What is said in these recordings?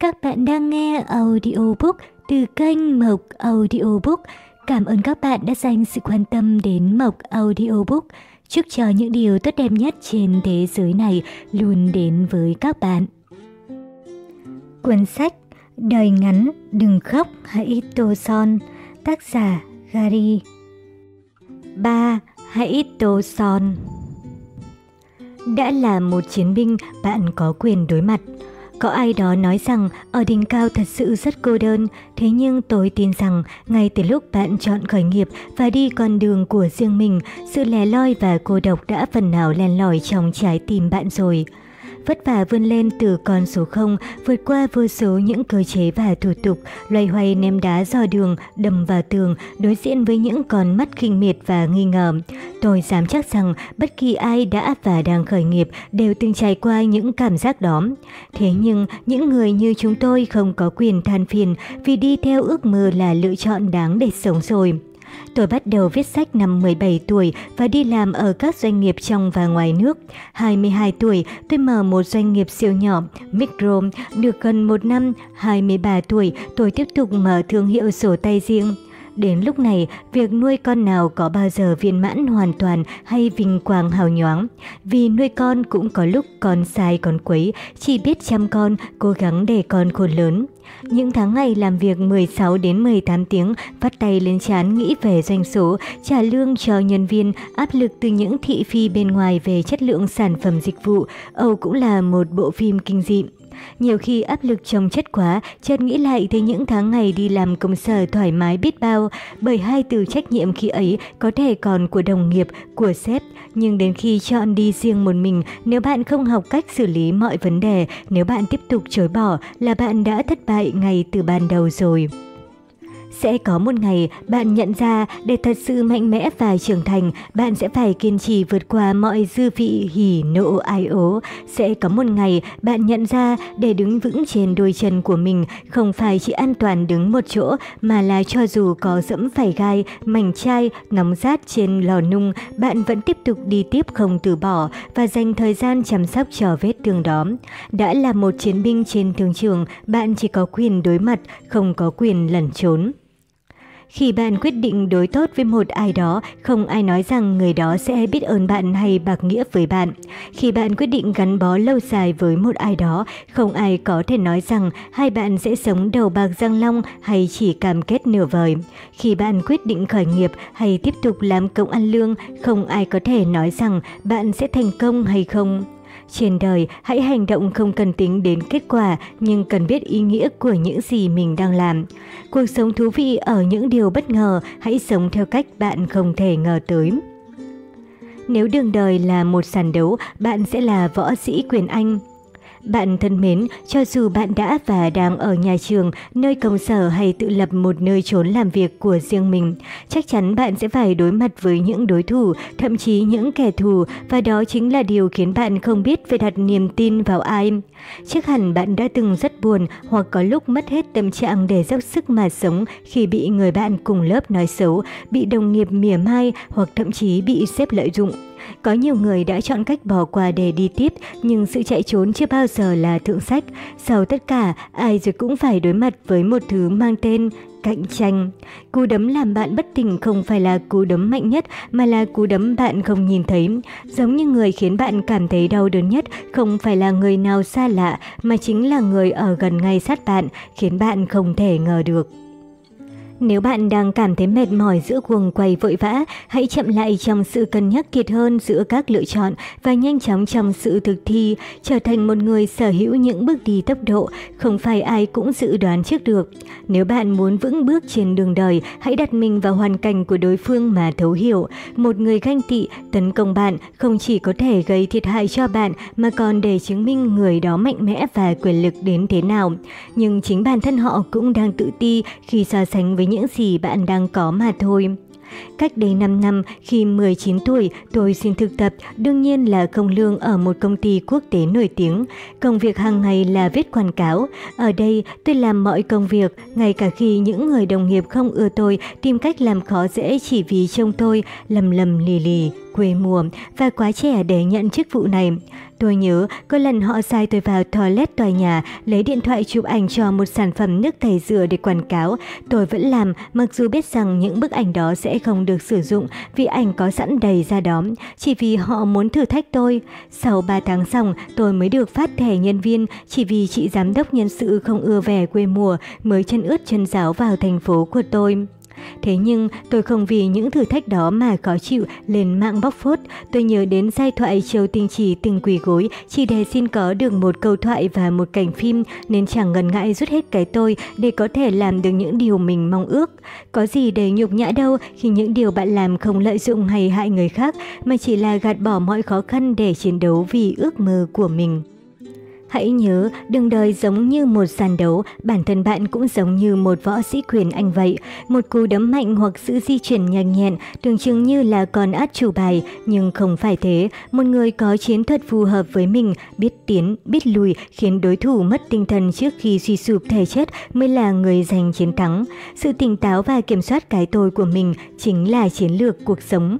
Các bạn đang nghe audiobook từ kênh Mộc Audiobook. Cảm ơn các bạn đã dành sự quan tâm đến Mộc Audiobook. Chúc cho những điều tốt đẹp nhất trên thế giới này luôn đến với các bạn. Cuốn sách Đời ngắn, đừng khóc, hãy tô son Tác giả Gary 3. Hãy tô son Đã là một chiến binh, bạn có quyền đối mặt có ai đó nói rằng ở đỉnh cao thật sự rất cô đơn, thế nhưng tôi tin rằng ngay từ lúc bạn chọn khởi nghiệp và đi con đường của riêng mình, sự lẻ loi và cô độc đã phần nào len lỏi trong trái tim bạn rồi vất vả vươn lên từ con số 0, vượt qua vô số những cơ chế và thủ tục, loay hoay ném đá dò đường, đầm vào tường, đối diện với những con mắt khinh miệt và nghi ngờ. Tôi dám chắc rằng bất kỳ ai đã và đang khởi nghiệp đều từng trải qua những cảm giác đó. Thế nhưng, những người như chúng tôi không có quyền than phiền vì đi theo ước mơ là lựa chọn đáng để sống rồi. Tôi bắt đầu viết sách năm 17 tuổi và đi làm ở các doanh nghiệp trong và ngoài nước. 22 tuổi, tôi mở một doanh nghiệp siêu nhỏ, Micro, được gần một năm. 23 tuổi, tôi tiếp tục mở thương hiệu sổ tay riêng. Đến lúc này, việc nuôi con nào có bao giờ viên mãn hoàn toàn hay vinh quang hào nhoáng. Vì nuôi con cũng có lúc con sai con quấy, chỉ biết chăm con, cố gắng để con khôn lớn. Những tháng ngày làm việc 16 đến 18 tiếng, vắt tay lên chán nghĩ về doanh số, trả lương cho nhân viên, áp lực từ những thị phi bên ngoài về chất lượng sản phẩm dịch vụ, Âu cũng là một bộ phim kinh dị. Nhiều khi áp lực chồng chất quá, chợt nghĩ lại thấy những tháng ngày đi làm công sở thoải mái biết bao, bởi hai từ trách nhiệm khi ấy có thể còn của đồng nghiệp, của sếp. Nhưng đến khi chọn đi riêng một mình, nếu bạn không học cách xử lý mọi vấn đề, nếu bạn tiếp tục chối bỏ là bạn đã thất bại ngay từ ban đầu rồi. Sẽ có một ngày bạn nhận ra để thật sự mạnh mẽ và trưởng thành, bạn sẽ phải kiên trì vượt qua mọi dư vị hỉ nộ ai ố. Sẽ có một ngày bạn nhận ra để đứng vững trên đôi chân của mình không phải chỉ an toàn đứng một chỗ mà là cho dù có dẫm phải gai, mảnh chai, nóng rát trên lò nung, bạn vẫn tiếp tục đi tiếp không từ bỏ và dành thời gian chăm sóc cho vết thương đó. Đã là một chiến binh trên thương trường, bạn chỉ có quyền đối mặt, không có quyền lẩn trốn. Khi bạn quyết định đối tốt với một ai đó, không ai nói rằng người đó sẽ biết ơn bạn hay bạc nghĩa với bạn. Khi bạn quyết định gắn bó lâu dài với một ai đó, không ai có thể nói rằng hai bạn sẽ sống đầu bạc răng long hay chỉ cam kết nửa vời. Khi bạn quyết định khởi nghiệp hay tiếp tục làm công ăn lương, không ai có thể nói rằng bạn sẽ thành công hay không. Trên đời, hãy hành động không cần tính đến kết quả, nhưng cần biết ý nghĩa của những gì mình đang làm. Cuộc sống thú vị ở những điều bất ngờ, hãy sống theo cách bạn không thể ngờ tới. Nếu đường đời là một sàn đấu, bạn sẽ là võ sĩ quyền Anh. Bạn thân mến, cho dù bạn đã và đang ở nhà trường, nơi công sở hay tự lập một nơi trốn làm việc của riêng mình, chắc chắn bạn sẽ phải đối mặt với những đối thủ, thậm chí những kẻ thù, và đó chính là điều khiến bạn không biết phải đặt niềm tin vào ai. Chắc hẳn bạn đã từng rất buồn hoặc có lúc mất hết tâm trạng để dốc sức mà sống khi bị người bạn cùng lớp nói xấu, bị đồng nghiệp mỉa mai hoặc thậm chí bị xếp lợi dụng. Có nhiều người đã chọn cách bỏ qua để đi tiếp, nhưng sự chạy trốn chưa bao giờ là thượng sách. Sau tất cả, ai rồi cũng phải đối mặt với một thứ mang tên cạnh tranh. Cú đấm làm bạn bất tỉnh không phải là cú đấm mạnh nhất mà là cú đấm bạn không nhìn thấy. Giống như người khiến bạn cảm thấy đau đớn nhất không phải là người nào xa lạ mà chính là người ở gần ngay sát bạn khiến bạn không thể ngờ được. Nếu bạn đang cảm thấy mệt mỏi giữa cuồng quay vội vã, hãy chậm lại trong sự cân nhắc kiệt hơn giữa các lựa chọn và nhanh chóng trong sự thực thi, trở thành một người sở hữu những bước đi tốc độ, không phải ai cũng dự đoán trước được. Nếu bạn muốn vững bước trên đường đời, hãy đặt mình vào hoàn cảnh của đối phương mà thấu hiểu. Một người ganh tị, tấn công bạn không chỉ có thể gây thiệt hại cho bạn mà còn để chứng minh người đó mạnh mẽ và quyền lực đến thế nào. Nhưng chính bản thân họ cũng đang tự ti khi so sánh với những gì bạn đang có mà thôi. Cách đây 5 năm, khi 19 tuổi, tôi xin thực tập, đương nhiên là không lương ở một công ty quốc tế nổi tiếng. Công việc hàng ngày là viết quảng cáo. Ở đây, tôi làm mọi công việc, ngay cả khi những người đồng nghiệp không ưa tôi tìm cách làm khó dễ chỉ vì trông tôi lầm lầm lì lì, quê mùa và quá trẻ để nhận chức vụ này. Tôi nhớ có lần họ sai tôi vào toilet tòa nhà lấy điện thoại chụp ảnh cho một sản phẩm nước tẩy rửa để quảng cáo. Tôi vẫn làm mặc dù biết rằng những bức ảnh đó sẽ không được sử dụng vì ảnh có sẵn đầy ra đó, chỉ vì họ muốn thử thách tôi. Sau 3 tháng xong tôi mới được phát thẻ nhân viên chỉ vì chị giám đốc nhân sự không ưa vẻ quê mùa mới chân ướt chân giáo vào thành phố của tôi. Thế nhưng tôi không vì những thử thách đó mà khó chịu, lên mạng bóc phốt. Tôi nhớ đến giai thoại Châu Tinh Chỉ từng quỳ gối chỉ để xin có được một câu thoại và một cảnh phim, nên chẳng ngần ngại rút hết cái tôi để có thể làm được những điều mình mong ước. Có gì để nhục nhã đâu khi những điều bạn làm không lợi dụng hay hại người khác, mà chỉ là gạt bỏ mọi khó khăn để chiến đấu vì ước mơ của mình. Hãy nhớ, đường đời giống như một sàn đấu, bản thân bạn cũng giống như một võ sĩ quyền anh vậy. Một cú đấm mạnh hoặc sự di chuyển nhanh nhẹn, tưởng chừng như là con át chủ bài, nhưng không phải thế. Một người có chiến thuật phù hợp với mình, biết tiến, biết lùi, khiến đối thủ mất tinh thần trước khi suy sụp thể chất mới là người giành chiến thắng. Sự tỉnh táo và kiểm soát cái tôi của mình chính là chiến lược cuộc sống.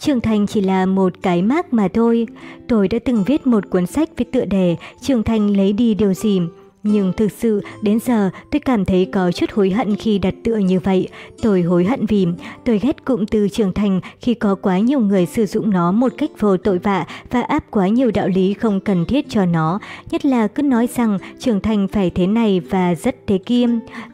Trưởng thành chỉ là một cái mác mà thôi. Tôi đã từng viết một cuốn sách với tựa đề Trưởng thành lấy đi điều gì. Nhưng thực sự, đến giờ tôi cảm thấy có chút hối hận khi đặt tựa như vậy. Tôi hối hận vì tôi ghét cụm từ trưởng thành khi có quá nhiều người sử dụng nó một cách vô tội vạ và áp quá nhiều đạo lý không cần thiết cho nó. Nhất là cứ nói rằng trưởng thành phải thế này và rất thế kia.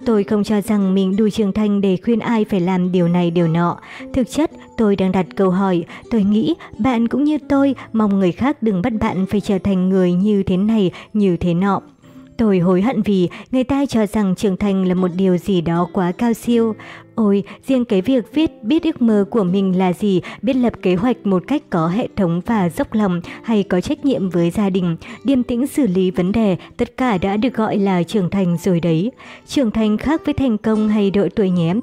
Tôi không cho rằng mình đủ trưởng thành để khuyên ai phải làm điều này điều nọ. Thực chất, tôi đang đặt câu hỏi. Tôi nghĩ bạn cũng như tôi mong người khác đừng bắt bạn phải trở thành người như thế này, như thế nọ. Tôi hối hận vì người ta cho rằng trưởng thành là một điều gì đó quá cao siêu. Ôi, riêng cái việc viết biết ước mơ của mình là gì, biết lập kế hoạch một cách có hệ thống và dốc lòng hay có trách nhiệm với gia đình, điềm tĩnh xử lý vấn đề, tất cả đã được gọi là trưởng thành rồi đấy. Trưởng thành khác với thành công hay độ tuổi nhé.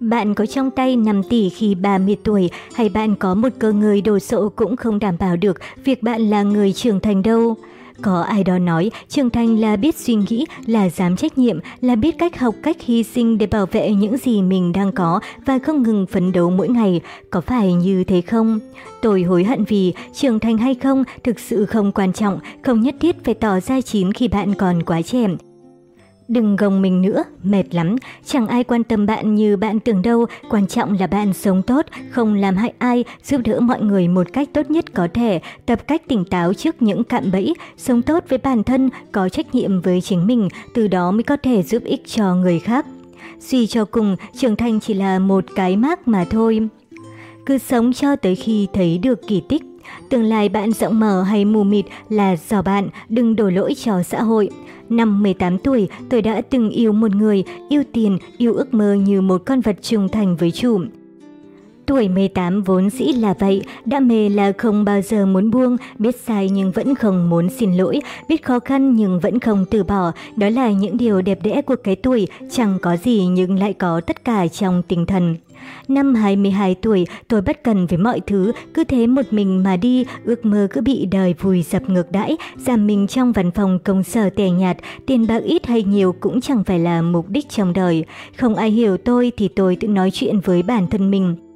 Bạn có trong tay 5 tỷ khi 30 tuổi hay bạn có một cơ người đồ sộ cũng không đảm bảo được việc bạn là người trưởng thành đâu. Có ai đó nói trưởng thành là biết suy nghĩ, là dám trách nhiệm, là biết cách học cách hy sinh để bảo vệ những gì mình đang có và không ngừng phấn đấu mỗi ngày. Có phải như thế không? Tôi hối hận vì trưởng thành hay không thực sự không quan trọng, không nhất thiết phải tỏ ra chín khi bạn còn quá trẻ. Đừng gồng mình nữa, mệt lắm, chẳng ai quan tâm bạn như bạn tưởng đâu, quan trọng là bạn sống tốt, không làm hại ai, giúp đỡ mọi người một cách tốt nhất có thể, tập cách tỉnh táo trước những cạm bẫy, sống tốt với bản thân, có trách nhiệm với chính mình, từ đó mới có thể giúp ích cho người khác. Suy cho cùng, trưởng thành chỉ là một cái mác mà thôi. Cứ sống cho tới khi thấy được kỳ tích. Tương lai bạn rộng mở hay mù mịt là do bạn, đừng đổ lỗi cho xã hội. Năm 18 tuổi, tôi đã từng yêu một người, yêu tiền, yêu ước mơ như một con vật trung thành với chủ. Tuổi 18 vốn dĩ là vậy, đã mê là không bao giờ muốn buông, biết sai nhưng vẫn không muốn xin lỗi, biết khó khăn nhưng vẫn không từ bỏ. Đó là những điều đẹp đẽ của cái tuổi, chẳng có gì nhưng lại có tất cả trong tinh thần. Năm 22 tuổi, tôi bất cần với mọi thứ, cứ thế một mình mà đi, ước mơ cứ bị đời vùi dập ngược đãi, giảm mình trong văn phòng công sở tẻ nhạt, tiền bạc ít hay nhiều cũng chẳng phải là mục đích trong đời. Không ai hiểu tôi thì tôi tự nói chuyện với bản thân mình.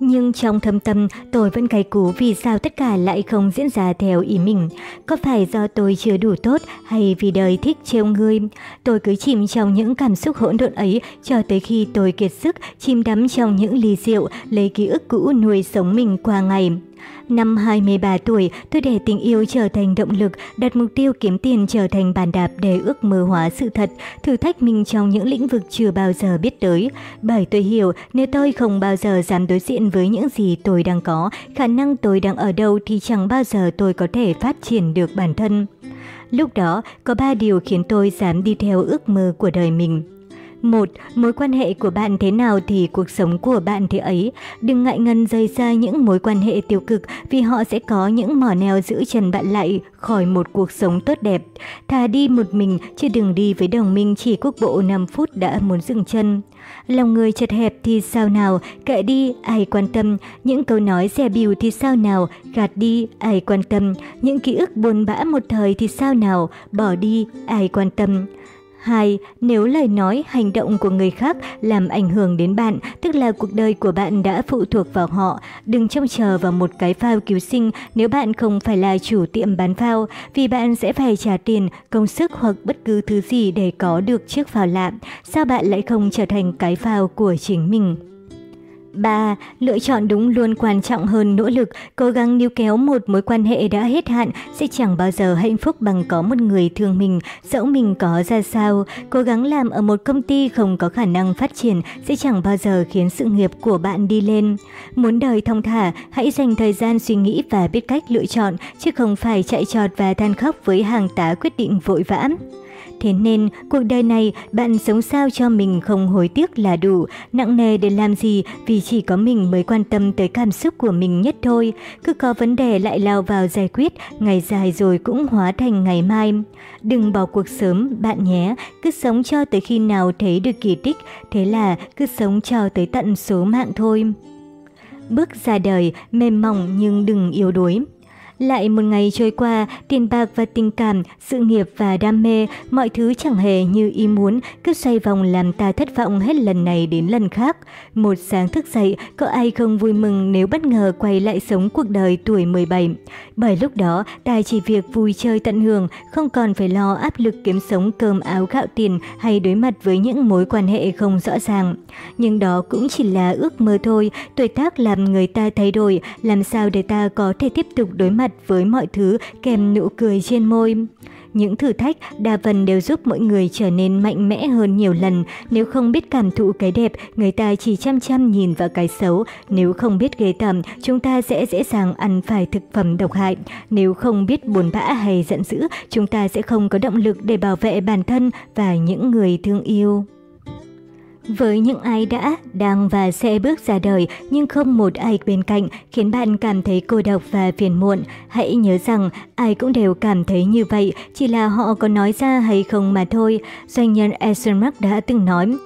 Nhưng trong thâm tâm, tôi vẫn cay cú vì sao tất cả lại không diễn ra theo ý mình. Có phải do tôi chưa đủ tốt hay vì đời thích trêu người? Tôi cứ chìm trong những cảm xúc hỗn độn ấy cho tới khi tôi kiệt sức, chìm đắm trong những ly rượu, lấy ký ức cũ nuôi sống mình qua ngày. Năm 23 tuổi, tôi để tình yêu trở thành động lực, đặt mục tiêu kiếm tiền trở thành bàn đạp để ước mơ hóa sự thật, thử thách mình trong những lĩnh vực chưa bao giờ biết tới. Bởi tôi hiểu, nếu tôi không bao giờ dám đối diện với những gì tôi đang có, khả năng tôi đang ở đâu thì chẳng bao giờ tôi có thể phát triển được bản thân. Lúc đó, có ba điều khiến tôi dám đi theo ước mơ của đời mình. Một, mối quan hệ của bạn thế nào thì cuộc sống của bạn thế ấy. Đừng ngại ngần rời xa những mối quan hệ tiêu cực vì họ sẽ có những mỏ neo giữ chân bạn lại khỏi một cuộc sống tốt đẹp. Thà đi một mình chứ đừng đi với đồng minh chỉ quốc bộ 5 phút đã muốn dừng chân. Lòng người chật hẹp thì sao nào, kệ đi, ai quan tâm. Những câu nói rẻ bìu thì sao nào, gạt đi, ai quan tâm. Những ký ức buồn bã một thời thì sao nào, bỏ đi, ai quan tâm. 2. Nếu lời nói, hành động của người khác làm ảnh hưởng đến bạn, tức là cuộc đời của bạn đã phụ thuộc vào họ. Đừng trông chờ vào một cái phao cứu sinh nếu bạn không phải là chủ tiệm bán phao, vì bạn sẽ phải trả tiền, công sức hoặc bất cứ thứ gì để có được chiếc phao lạ. Sao bạn lại không trở thành cái phao của chính mình? 3. Lựa chọn đúng luôn quan trọng hơn nỗ lực, cố gắng níu kéo một mối quan hệ đã hết hạn sẽ chẳng bao giờ hạnh phúc bằng có một người thương mình, dẫu mình có ra sao. Cố gắng làm ở một công ty không có khả năng phát triển sẽ chẳng bao giờ khiến sự nghiệp của bạn đi lên. Muốn đời thông thả, hãy dành thời gian suy nghĩ và biết cách lựa chọn, chứ không phải chạy trọt và than khóc với hàng tá quyết định vội vã. Thế nên, cuộc đời này bạn sống sao cho mình không hối tiếc là đủ, nặng nề để làm gì vì chỉ có mình mới quan tâm tới cảm xúc của mình nhất thôi. Cứ có vấn đề lại lao vào giải quyết, ngày dài rồi cũng hóa thành ngày mai. Đừng bỏ cuộc sớm bạn nhé, cứ sống cho tới khi nào thấy được kỳ tích, thế là cứ sống cho tới tận số mạng thôi. Bước ra đời, mềm mỏng nhưng đừng yếu đuối. Lại một ngày trôi qua, tiền bạc và tình cảm, sự nghiệp và đam mê, mọi thứ chẳng hề như ý muốn, cứ xoay vòng làm ta thất vọng hết lần này đến lần khác. Một sáng thức dậy, có ai không vui mừng nếu bất ngờ quay lại sống cuộc đời tuổi 17. Bởi lúc đó, ta chỉ việc vui chơi tận hưởng, không còn phải lo áp lực kiếm sống cơm áo gạo tiền hay đối mặt với những mối quan hệ không rõ ràng. Nhưng đó cũng chỉ là ước mơ thôi, tuổi tác làm người ta thay đổi, làm sao để ta có thể tiếp tục đối mặt mặt với mọi thứ kèm nụ cười trên môi. Những thử thách đa phần đều giúp mọi người trở nên mạnh mẽ hơn nhiều lần. Nếu không biết cảm thụ cái đẹp, người ta chỉ chăm chăm nhìn vào cái xấu. Nếu không biết ghê tởm, chúng ta sẽ dễ dàng ăn phải thực phẩm độc hại. Nếu không biết buồn bã hay giận dữ, chúng ta sẽ không có động lực để bảo vệ bản thân và những người thương yêu. Với những ai đã, đang và sẽ bước ra đời nhưng không một ai bên cạnh khiến bạn cảm thấy cô độc và phiền muộn, hãy nhớ rằng ai cũng đều cảm thấy như vậy, chỉ là họ có nói ra hay không mà thôi. Doanh nhân Eisenmark đã từng nói,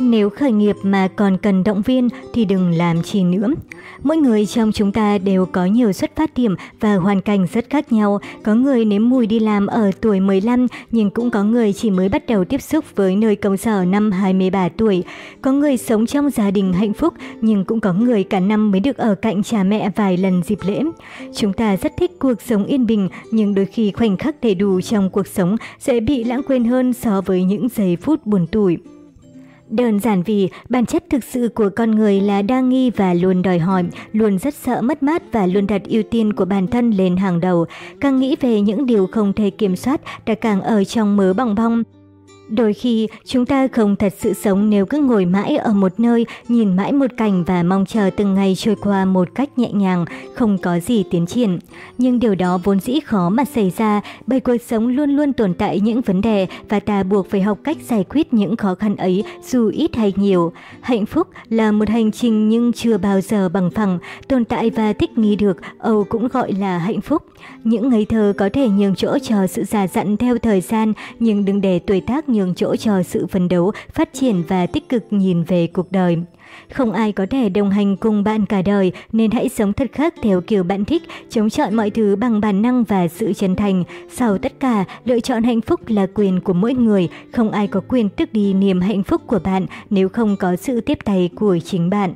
nếu khởi nghiệp mà còn cần động viên thì đừng làm chi nữa. Mỗi người trong chúng ta đều có nhiều xuất phát điểm và hoàn cảnh rất khác nhau. Có người nếm mùi đi làm ở tuổi 15 nhưng cũng có người chỉ mới bắt đầu tiếp xúc với nơi công sở năm 23 tuổi. Có người sống trong gia đình hạnh phúc, nhưng cũng có người cả năm mới được ở cạnh cha mẹ vài lần dịp lễ. Chúng ta rất thích cuộc sống yên bình, nhưng đôi khi khoảnh khắc đầy đủ trong cuộc sống sẽ bị lãng quên hơn so với những giây phút buồn tủi. Đơn giản vì bản chất thực sự của con người là đa nghi và luôn đòi hỏi, luôn rất sợ mất mát và luôn đặt ưu tiên của bản thân lên hàng đầu. Càng nghĩ về những điều không thể kiểm soát, ta càng ở trong mớ bong bong. Đôi khi, chúng ta không thật sự sống nếu cứ ngồi mãi ở một nơi, nhìn mãi một cảnh và mong chờ từng ngày trôi qua một cách nhẹ nhàng, không có gì tiến triển. Nhưng điều đó vốn dĩ khó mà xảy ra, bởi cuộc sống luôn luôn tồn tại những vấn đề và ta buộc phải học cách giải quyết những khó khăn ấy dù ít hay nhiều. Hạnh phúc là một hành trình nhưng chưa bao giờ bằng phẳng, tồn tại và thích nghi được, Âu cũng gọi là hạnh phúc. Những ngây thơ có thể nhường chỗ cho sự già dặn theo thời gian, nhưng đừng để tuổi tác nhường chỗ cho sự phấn đấu, phát triển và tích cực nhìn về cuộc đời. Không ai có thể đồng hành cùng bạn cả đời nên hãy sống thật khác theo kiểu bạn thích, chống chọi mọi thứ bằng bản năng và sự chân thành. Sau tất cả, lựa chọn hạnh phúc là quyền của mỗi người, không ai có quyền tước đi niềm hạnh phúc của bạn nếu không có sự tiếp tay của chính bạn.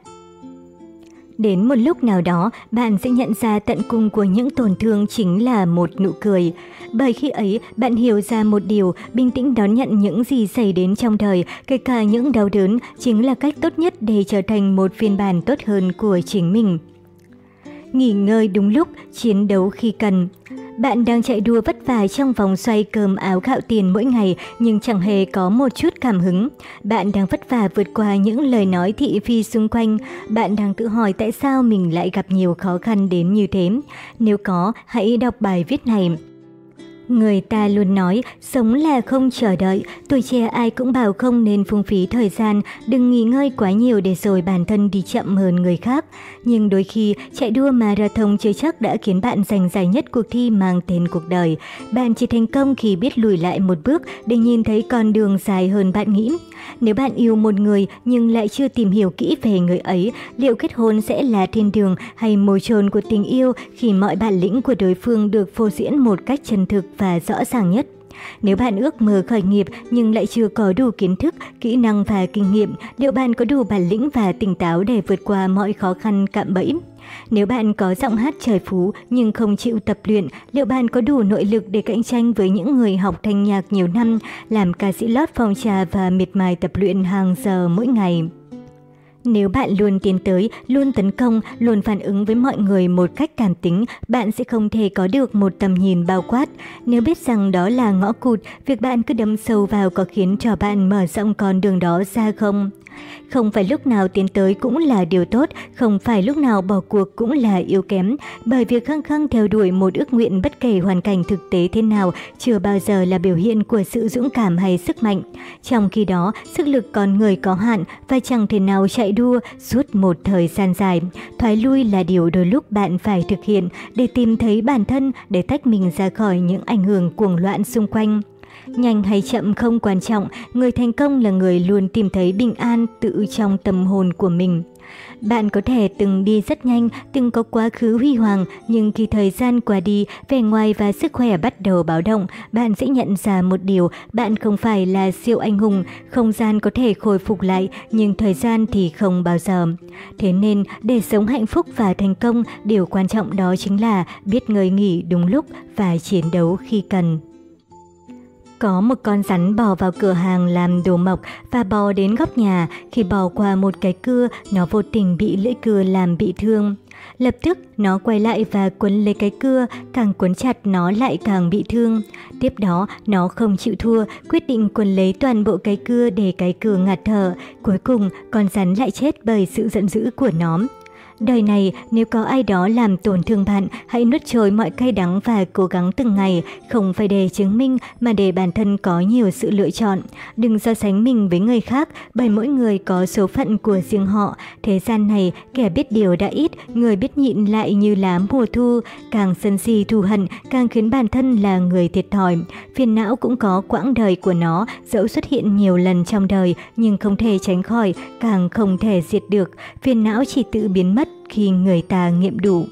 Đến một lúc nào đó, bạn sẽ nhận ra tận cùng của những tổn thương chính là một nụ cười. Bởi khi ấy, bạn hiểu ra một điều, bình tĩnh đón nhận những gì xảy đến trong đời, kể cả những đau đớn, chính là cách tốt nhất để trở thành một phiên bản tốt hơn của chính mình. Nghỉ ngơi đúng lúc, chiến đấu khi cần. Bạn đang chạy đua vất vả trong vòng xoay cơm áo gạo tiền mỗi ngày nhưng chẳng hề có một chút cảm hứng. Bạn đang vất vả vượt qua những lời nói thị phi xung quanh. Bạn đang tự hỏi tại sao mình lại gặp nhiều khó khăn đến như thế. Nếu có, hãy đọc bài viết này. Người ta luôn nói, sống là không chờ đợi, tuổi trẻ ai cũng bảo không nên phung phí thời gian, đừng nghỉ ngơi quá nhiều để rồi bản thân đi chậm hơn người khác. Nhưng đôi khi, chạy đua marathon chưa chắc đã khiến bạn giành giải nhất cuộc thi mang tên cuộc đời. Bạn chỉ thành công khi biết lùi lại một bước để nhìn thấy con đường dài hơn bạn nghĩ. Nếu bạn yêu một người nhưng lại chưa tìm hiểu kỹ về người ấy, liệu kết hôn sẽ là thiên đường hay mồi chôn của tình yêu khi mọi bản lĩnh của đối phương được phô diễn một cách chân thực và rõ ràng nhất? Nếu bạn ước mơ khởi nghiệp nhưng lại chưa có đủ kiến thức, kỹ năng và kinh nghiệm, liệu bạn có đủ bản lĩnh và tỉnh táo để vượt qua mọi khó khăn cạm bẫy? Nếu bạn có giọng hát trời phú nhưng không chịu tập luyện, liệu bạn có đủ nội lực để cạnh tranh với những người học thanh nhạc nhiều năm, làm ca sĩ lót phòng trà và miệt mài tập luyện hàng giờ mỗi ngày? Nếu bạn luôn tiến tới, luôn tấn công, luôn phản ứng với mọi người một cách cảm tính, bạn sẽ không thể có được một tầm nhìn bao quát. Nếu biết rằng đó là ngõ cụt, việc bạn cứ đâm sâu vào có khiến cho bạn mở rộng con đường đó ra không? Không phải lúc nào tiến tới cũng là điều tốt, không phải lúc nào bỏ cuộc cũng là yếu kém, bởi việc khăng khăng theo đuổi một ước nguyện bất kể hoàn cảnh thực tế thế nào chưa bao giờ là biểu hiện của sự dũng cảm hay sức mạnh. Trong khi đó, sức lực con người có hạn và chẳng thể nào chạy đua suốt một thời gian dài. Thoái lui là điều đôi lúc bạn phải thực hiện để tìm thấy bản thân, để tách mình ra khỏi những ảnh hưởng cuồng loạn xung quanh. Nhanh hay chậm không quan trọng, người thành công là người luôn tìm thấy bình an tự trong tâm hồn của mình. Bạn có thể từng đi rất nhanh, từng có quá khứ huy hoàng, nhưng khi thời gian qua đi, vẻ ngoài và sức khỏe bắt đầu báo động, bạn sẽ nhận ra một điều, bạn không phải là siêu anh hùng, không gian có thể khôi phục lại, nhưng thời gian thì không bao giờ. Thế nên, để sống hạnh phúc và thành công, điều quan trọng đó chính là biết ngơi nghỉ đúng lúc và chiến đấu khi cần. Có một con rắn bò vào cửa hàng làm đồ mộc và bò đến góc nhà. Khi bò qua một cái cưa, nó vô tình bị lưỡi cưa làm bị thương. Lập tức, nó quay lại và quấn lấy cái cưa, càng quấn chặt nó lại càng bị thương. Tiếp đó, nó không chịu thua, quyết định quấn lấy toàn bộ cái cưa để cái cưa ngạt thở. Cuối cùng, con rắn lại chết bởi sự giận dữ của nó. Đời này, nếu có ai đó làm tổn thương bạn, hãy nuốt trôi mọi cay đắng và cố gắng từng ngày, không phải để chứng minh mà để bản thân có nhiều sự lựa chọn. Đừng so sánh mình với người khác, bởi mỗi người có số phận của riêng họ. Thế gian này, kẻ biết điều đã ít, người biết nhịn lại như lá mùa thu. Càng sân si thù hận, càng khiến bản thân là người thiệt thòi. Phiền não cũng có quãng đời của nó, dẫu xuất hiện nhiều lần trong đời, nhưng không thể tránh khỏi, càng không thể diệt được. Phiền não chỉ tự biến mất khi người ta nghiệm đủ.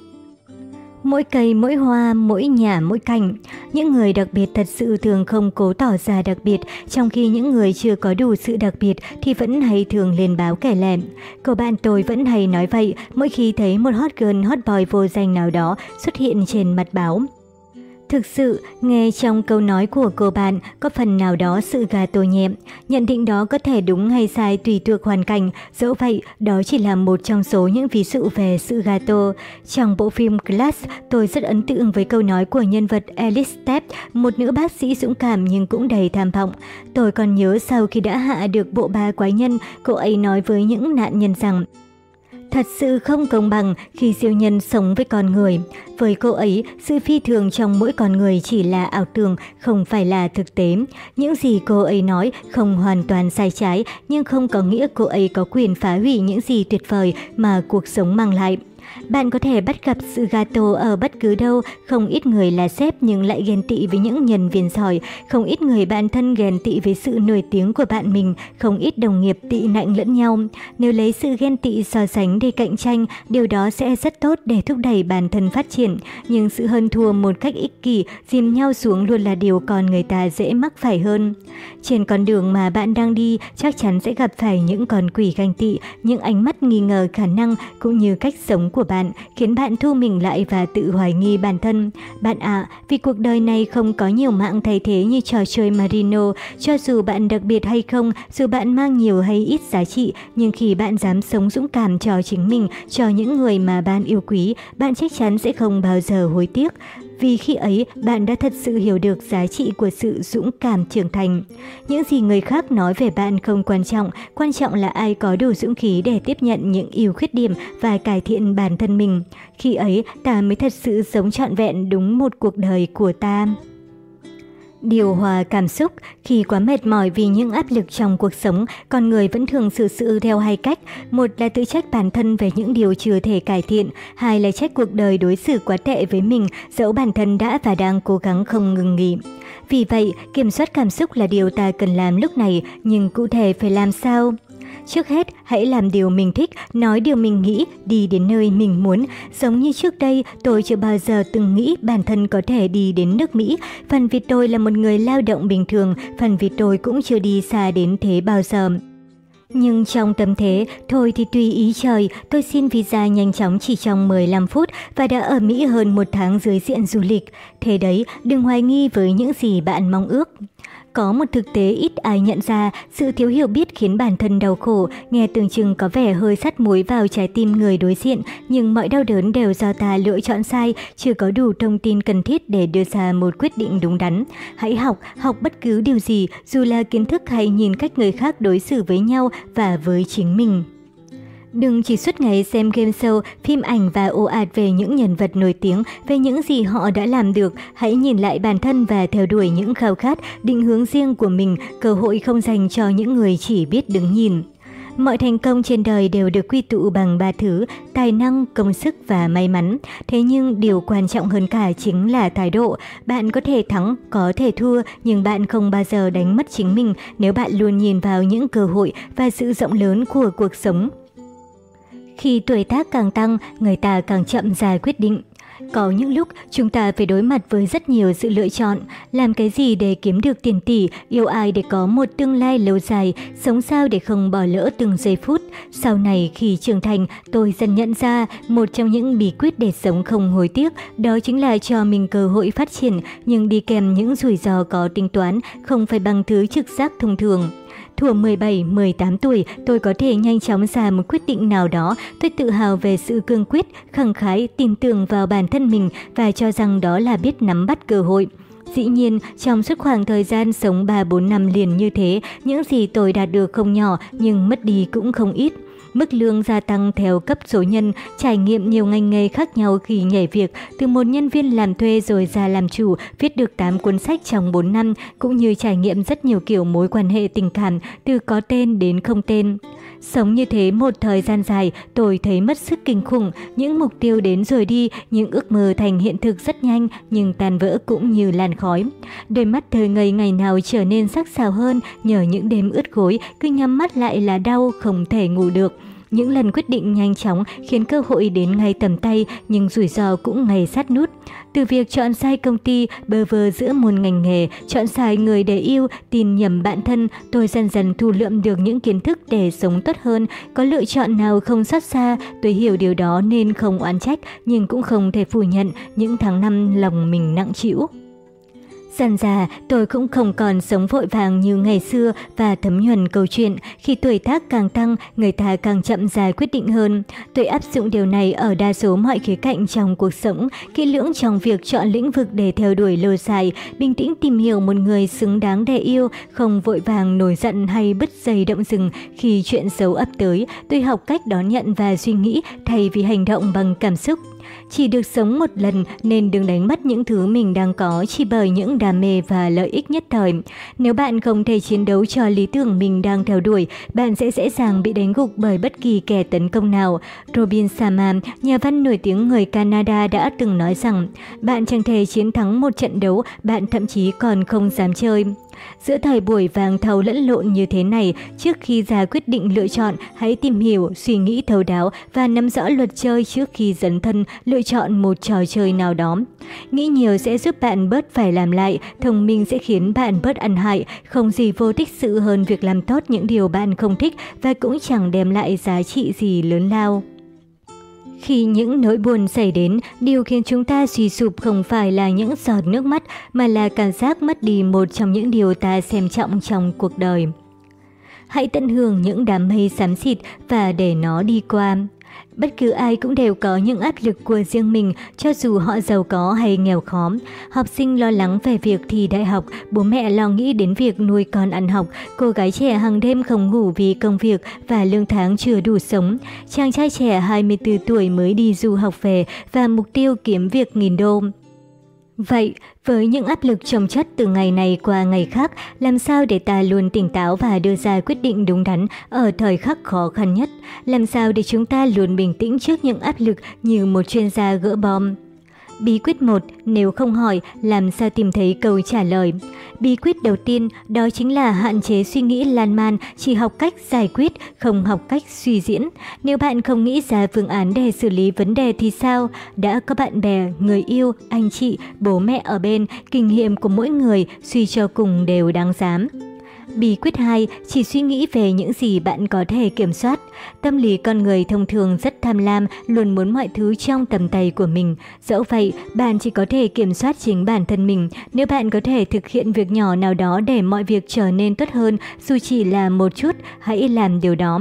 Mỗi cây, mỗi hoa, mỗi nhà, mỗi cảnh. Những người đặc biệt thật sự thường không cố tỏ ra đặc biệt, trong khi những người chưa có đủ sự đặc biệt thì vẫn hay thường lên báo kẻ lẹm. Cậu bạn tôi vẫn hay nói vậy mỗi khi thấy một hot girl, hot boy vô danh nào đó xuất hiện trên mặt báo. Thực sự, nghe trong câu nói của cô bạn có phần nào đó sự gà tô nhẹm. Nhận định đó có thể đúng hay sai tùy thuộc hoàn cảnh, dẫu vậy đó chỉ là một trong số những ví dụ về sự gà tô. Trong bộ phim Glass, tôi rất ấn tượng với câu nói của nhân vật Alice Stepp, một nữ bác sĩ dũng cảm nhưng cũng đầy tham vọng. Tôi còn nhớ sau khi đã hạ được bộ ba quái nhân, cô ấy nói với những nạn nhân rằng Thật sự không công bằng khi siêu nhân sống với con người. Với cô ấy, sự phi thường trong mỗi con người chỉ là ảo tưởng, không phải là thực tế. Những gì cô ấy nói không hoàn toàn sai trái, nhưng không có nghĩa cô ấy có quyền phá hủy những gì tuyệt vời mà cuộc sống mang lại. Bạn có thể bắt gặp sự gato ở bất cứ đâu, không ít người là sếp nhưng lại ghen tị với những nhân viên giỏi, không ít người bạn thân ghen tị với sự nổi tiếng của bạn mình, không ít đồng nghiệp tị nạnh lẫn nhau. Nếu lấy sự ghen tị so sánh để cạnh tranh, điều đó sẽ rất tốt để thúc đẩy bản thân phát triển, nhưng sự hơn thua một cách ích kỷ, dìm nhau xuống luôn là điều còn người ta dễ mắc phải hơn. Trên con đường mà bạn đang đi, chắc chắn sẽ gặp phải những con quỷ ganh tị, những ánh mắt nghi ngờ khả năng cũng như cách sống của của bạn khiến bạn thu mình lại và tự hoài nghi bản thân. Bạn ạ, à, vì cuộc đời này không có nhiều mạng thay thế như trò chơi Marino, cho dù bạn đặc biệt hay không, dù bạn mang nhiều hay ít giá trị, nhưng khi bạn dám sống dũng cảm cho chính mình, cho những người mà bạn yêu quý, bạn chắc chắn sẽ không bao giờ hối tiếc vì khi ấy bạn đã thật sự hiểu được giá trị của sự dũng cảm trưởng thành. Những gì người khác nói về bạn không quan trọng, quan trọng là ai có đủ dũng khí để tiếp nhận những ưu khuyết điểm và cải thiện bản thân mình. Khi ấy, ta mới thật sự sống trọn vẹn đúng một cuộc đời của ta. Điều hòa cảm xúc, khi quá mệt mỏi vì những áp lực trong cuộc sống, con người vẫn thường xử sự theo hai cách. Một là tự trách bản thân về những điều chưa thể cải thiện, hai là trách cuộc đời đối xử quá tệ với mình, dẫu bản thân đã và đang cố gắng không ngừng nghỉ. Vì vậy, kiểm soát cảm xúc là điều ta cần làm lúc này, nhưng cụ thể phải làm sao? Trước hết, hãy làm điều mình thích, nói điều mình nghĩ, đi đến nơi mình muốn. Giống như trước đây, tôi chưa bao giờ từng nghĩ bản thân có thể đi đến nước Mỹ. Phần vì tôi là một người lao động bình thường, phần vì tôi cũng chưa đi xa đến thế bao giờ. Nhưng trong tâm thế, thôi thì tùy ý trời, tôi xin visa nhanh chóng chỉ trong 15 phút và đã ở Mỹ hơn một tháng dưới diện du lịch. Thế đấy, đừng hoài nghi với những gì bạn mong ước. Có một thực tế ít ai nhận ra, sự thiếu hiểu biết khiến bản thân đau khổ, nghe tưởng chừng có vẻ hơi sắt muối vào trái tim người đối diện, nhưng mọi đau đớn đều do ta lựa chọn sai, chưa có đủ thông tin cần thiết để đưa ra một quyết định đúng đắn. Hãy học, học bất cứ điều gì, dù là kiến thức hay nhìn cách người khác đối xử với nhau và với chính mình. Đừng chỉ suốt ngày xem game show, phim ảnh và ồ ạt về những nhân vật nổi tiếng, về những gì họ đã làm được. Hãy nhìn lại bản thân và theo đuổi những khao khát, định hướng riêng của mình, cơ hội không dành cho những người chỉ biết đứng nhìn. Mọi thành công trên đời đều được quy tụ bằng ba thứ, tài năng, công sức và may mắn. Thế nhưng điều quan trọng hơn cả chính là thái độ. Bạn có thể thắng, có thể thua, nhưng bạn không bao giờ đánh mất chính mình nếu bạn luôn nhìn vào những cơ hội và sự rộng lớn của cuộc sống. Khi tuổi tác càng tăng, người ta càng chậm ra quyết định. Có những lúc chúng ta phải đối mặt với rất nhiều sự lựa chọn, làm cái gì để kiếm được tiền tỷ, yêu ai để có một tương lai lâu dài, sống sao để không bỏ lỡ từng giây phút. Sau này khi trưởng thành, tôi dần nhận ra một trong những bí quyết để sống không hối tiếc, đó chính là cho mình cơ hội phát triển, nhưng đi kèm những rủi ro có tính toán, không phải bằng thứ trực giác thông thường. Thuở 17-18 tuổi, tôi có thể nhanh chóng ra một quyết định nào đó. Tôi tự hào về sự cương quyết, khẳng khái, tin tưởng vào bản thân mình và cho rằng đó là biết nắm bắt cơ hội. Dĩ nhiên, trong suốt khoảng thời gian sống 3-4 năm liền như thế, những gì tôi đạt được không nhỏ nhưng mất đi cũng không ít. Mức lương gia tăng theo cấp số nhân, trải nghiệm nhiều ngành nghề khác nhau khi nhảy việc, từ một nhân viên làm thuê rồi ra làm chủ, viết được 8 cuốn sách trong 4 năm, cũng như trải nghiệm rất nhiều kiểu mối quan hệ tình cảm, từ có tên đến không tên. Sống như thế một thời gian dài, tôi thấy mất sức kinh khủng, những mục tiêu đến rồi đi, những ước mơ thành hiện thực rất nhanh, nhưng tàn vỡ cũng như làn khói. Đôi mắt thời ngây ngày nào trở nên sắc sảo hơn nhờ những đêm ướt gối, cứ nhắm mắt lại là đau, không thể ngủ được. Những lần quyết định nhanh chóng khiến cơ hội đến ngay tầm tay nhưng rủi ro cũng ngày sát nút. Từ việc chọn sai công ty, bơ vơ giữa muôn ngành nghề, chọn sai người để yêu, tin nhầm bạn thân, tôi dần dần thu lượm được những kiến thức để sống tốt hơn. Có lựa chọn nào không xót xa, tôi hiểu điều đó nên không oán trách, nhưng cũng không thể phủ nhận những tháng năm lòng mình nặng chịu. Dần già, tôi cũng không còn sống vội vàng như ngày xưa và thấm nhuần câu chuyện. Khi tuổi tác càng tăng, người ta càng chậm dài quyết định hơn. Tôi áp dụng điều này ở đa số mọi khía cạnh trong cuộc sống, kỹ lưỡng trong việc chọn lĩnh vực để theo đuổi lâu dài, bình tĩnh tìm hiểu một người xứng đáng để yêu, không vội vàng nổi giận hay bứt dây động rừng khi chuyện xấu ập tới. Tôi học cách đón nhận và suy nghĩ thay vì hành động bằng cảm xúc. Chỉ được sống một lần nên đừng đánh mất những thứ mình đang có chỉ bởi những đam mê và lợi ích nhất thời. Nếu bạn không thể chiến đấu cho lý tưởng mình đang theo đuổi, bạn sẽ dễ dàng bị đánh gục bởi bất kỳ kẻ tấn công nào. Robin Sharma, nhà văn nổi tiếng người Canada đã từng nói rằng, bạn chẳng thể chiến thắng một trận đấu, bạn thậm chí còn không dám chơi. Giữa thời buổi vàng thầu lẫn lộn như thế này, trước khi ra quyết định lựa chọn, hãy tìm hiểu, suy nghĩ thấu đáo và nắm rõ luật chơi trước khi dấn thân lựa chọn một trò chơi nào đó. Nghĩ nhiều sẽ giúp bạn bớt phải làm lại, thông minh sẽ khiến bạn bớt ăn hại, không gì vô tích sự hơn việc làm tốt những điều bạn không thích và cũng chẳng đem lại giá trị gì lớn lao. Khi những nỗi buồn xảy đến, điều khiến chúng ta suy sụp không phải là những giọt nước mắt mà là cảm giác mất đi một trong những điều ta xem trọng trong cuộc đời. Hãy tận hưởng những đám mây xám xịt và để nó đi qua. Bất cứ ai cũng đều có những áp lực của riêng mình, cho dù họ giàu có hay nghèo khó. Học sinh lo lắng về việc thi đại học, bố mẹ lo nghĩ đến việc nuôi con ăn học, cô gái trẻ hàng đêm không ngủ vì công việc và lương tháng chưa đủ sống. Chàng trai trẻ 24 tuổi mới đi du học về và mục tiêu kiếm việc nghìn đô. Vậy, với những áp lực trồng chất từ ngày này qua ngày khác, làm sao để ta luôn tỉnh táo và đưa ra quyết định đúng đắn ở thời khắc khó khăn nhất? Làm sao để chúng ta luôn bình tĩnh trước những áp lực như một chuyên gia gỡ bom? Bí quyết 1, nếu không hỏi, làm sao tìm thấy câu trả lời? Bí quyết đầu tiên đó chính là hạn chế suy nghĩ lan man, chỉ học cách giải quyết, không học cách suy diễn. Nếu bạn không nghĩ ra phương án để xử lý vấn đề thì sao? Đã có bạn bè, người yêu, anh chị, bố mẹ ở bên, kinh nghiệm của mỗi người suy cho cùng đều đáng giám. Bí quyết 2, chỉ suy nghĩ về những gì bạn có thể kiểm soát. Tâm lý con người thông thường rất tham lam, luôn muốn mọi thứ trong tầm tay của mình. Dẫu vậy, bạn chỉ có thể kiểm soát chính bản thân mình. Nếu bạn có thể thực hiện việc nhỏ nào đó để mọi việc trở nên tốt hơn, dù chỉ là một chút, hãy làm điều đó.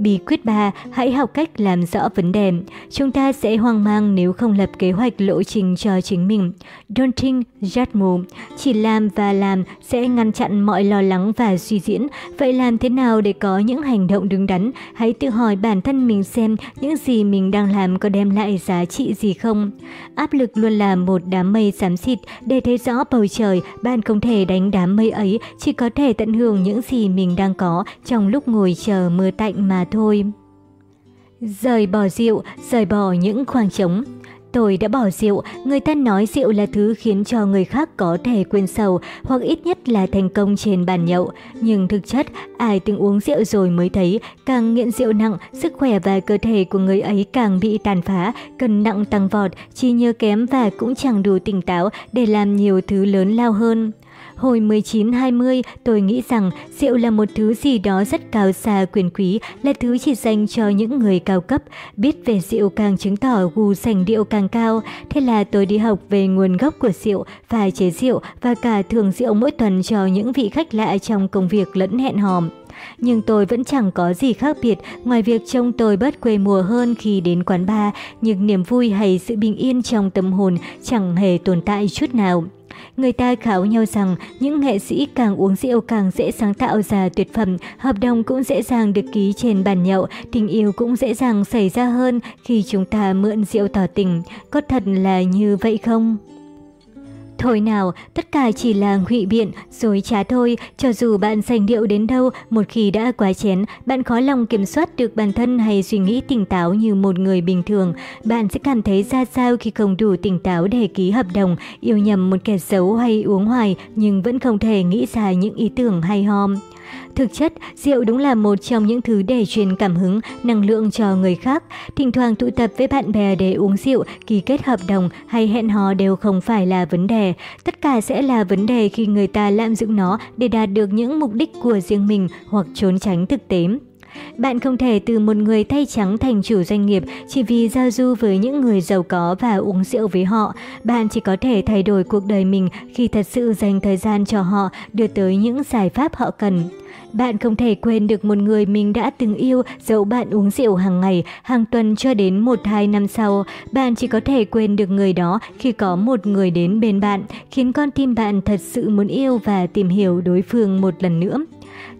Bí quyết 3, hãy học cách làm rõ vấn đề. Chúng ta sẽ hoang mang nếu không lập kế hoạch lộ trình cho chính mình. Don't think, just move. Chỉ làm và làm sẽ ngăn chặn mọi lo lắng và suy diễn. Vậy làm thế nào để có những hành động đứng đắn? Hãy tự hỏi bản thân mình xem những gì mình đang làm có đem lại giá trị gì không. Áp lực luôn là một đám mây xám xịt. Để thấy rõ bầu trời, bạn không thể đánh đám mây ấy, chỉ có thể tận hưởng những gì mình đang có trong lúc ngồi chờ mưa tạnh mà thôi. Rời bỏ rượu, rời bỏ những khoảng trống. Tôi đã bỏ rượu, người ta nói rượu là thứ khiến cho người khác có thể quên sầu hoặc ít nhất là thành công trên bàn nhậu. Nhưng thực chất, ai từng uống rượu rồi mới thấy, càng nghiện rượu nặng, sức khỏe và cơ thể của người ấy càng bị tàn phá, cân nặng tăng vọt, chi nhớ kém và cũng chẳng đủ tỉnh táo để làm nhiều thứ lớn lao hơn. Hồi 19-20, tôi nghĩ rằng rượu là một thứ gì đó rất cao xa quyền quý, là thứ chỉ dành cho những người cao cấp. Biết về rượu càng chứng tỏ gu sành điệu càng cao. Thế là tôi đi học về nguồn gốc của rượu, pha chế rượu và cả thưởng rượu mỗi tuần cho những vị khách lạ trong công việc lẫn hẹn hò nhưng tôi vẫn chẳng có gì khác biệt ngoài việc trông tôi bớt quê mùa hơn khi đến quán bar, nhưng niềm vui hay sự bình yên trong tâm hồn chẳng hề tồn tại chút nào. Người ta kháo nhau rằng những nghệ sĩ càng uống rượu càng dễ sáng tạo ra tuyệt phẩm, hợp đồng cũng dễ dàng được ký trên bàn nhậu, tình yêu cũng dễ dàng xảy ra hơn khi chúng ta mượn rượu tỏ tình. Có thật là như vậy không? Thôi nào, tất cả chỉ là ngụy biện, dối trá thôi, cho dù bạn sành điệu đến đâu, một khi đã quá chén, bạn khó lòng kiểm soát được bản thân hay suy nghĩ tỉnh táo như một người bình thường. Bạn sẽ cảm thấy ra sao khi không đủ tỉnh táo để ký hợp đồng, yêu nhầm một kẻ xấu hay uống hoài nhưng vẫn không thể nghĩ ra những ý tưởng hay ho. Thực chất, rượu đúng là một trong những thứ để truyền cảm hứng, năng lượng cho người khác. Thỉnh thoảng tụ tập với bạn bè để uống rượu, ký kết hợp đồng hay hẹn hò đều không phải là vấn đề. Tất cả sẽ là vấn đề khi người ta lạm dụng nó để đạt được những mục đích của riêng mình hoặc trốn tránh thực tế. Bạn không thể từ một người tay trắng thành chủ doanh nghiệp chỉ vì giao du với những người giàu có và uống rượu với họ. Bạn chỉ có thể thay đổi cuộc đời mình khi thật sự dành thời gian cho họ, đưa tới những giải pháp họ cần. Bạn không thể quên được một người mình đã từng yêu dẫu bạn uống rượu hàng ngày, hàng tuần cho đến 1-2 năm sau. Bạn chỉ có thể quên được người đó khi có một người đến bên bạn, khiến con tim bạn thật sự muốn yêu và tìm hiểu đối phương một lần nữa.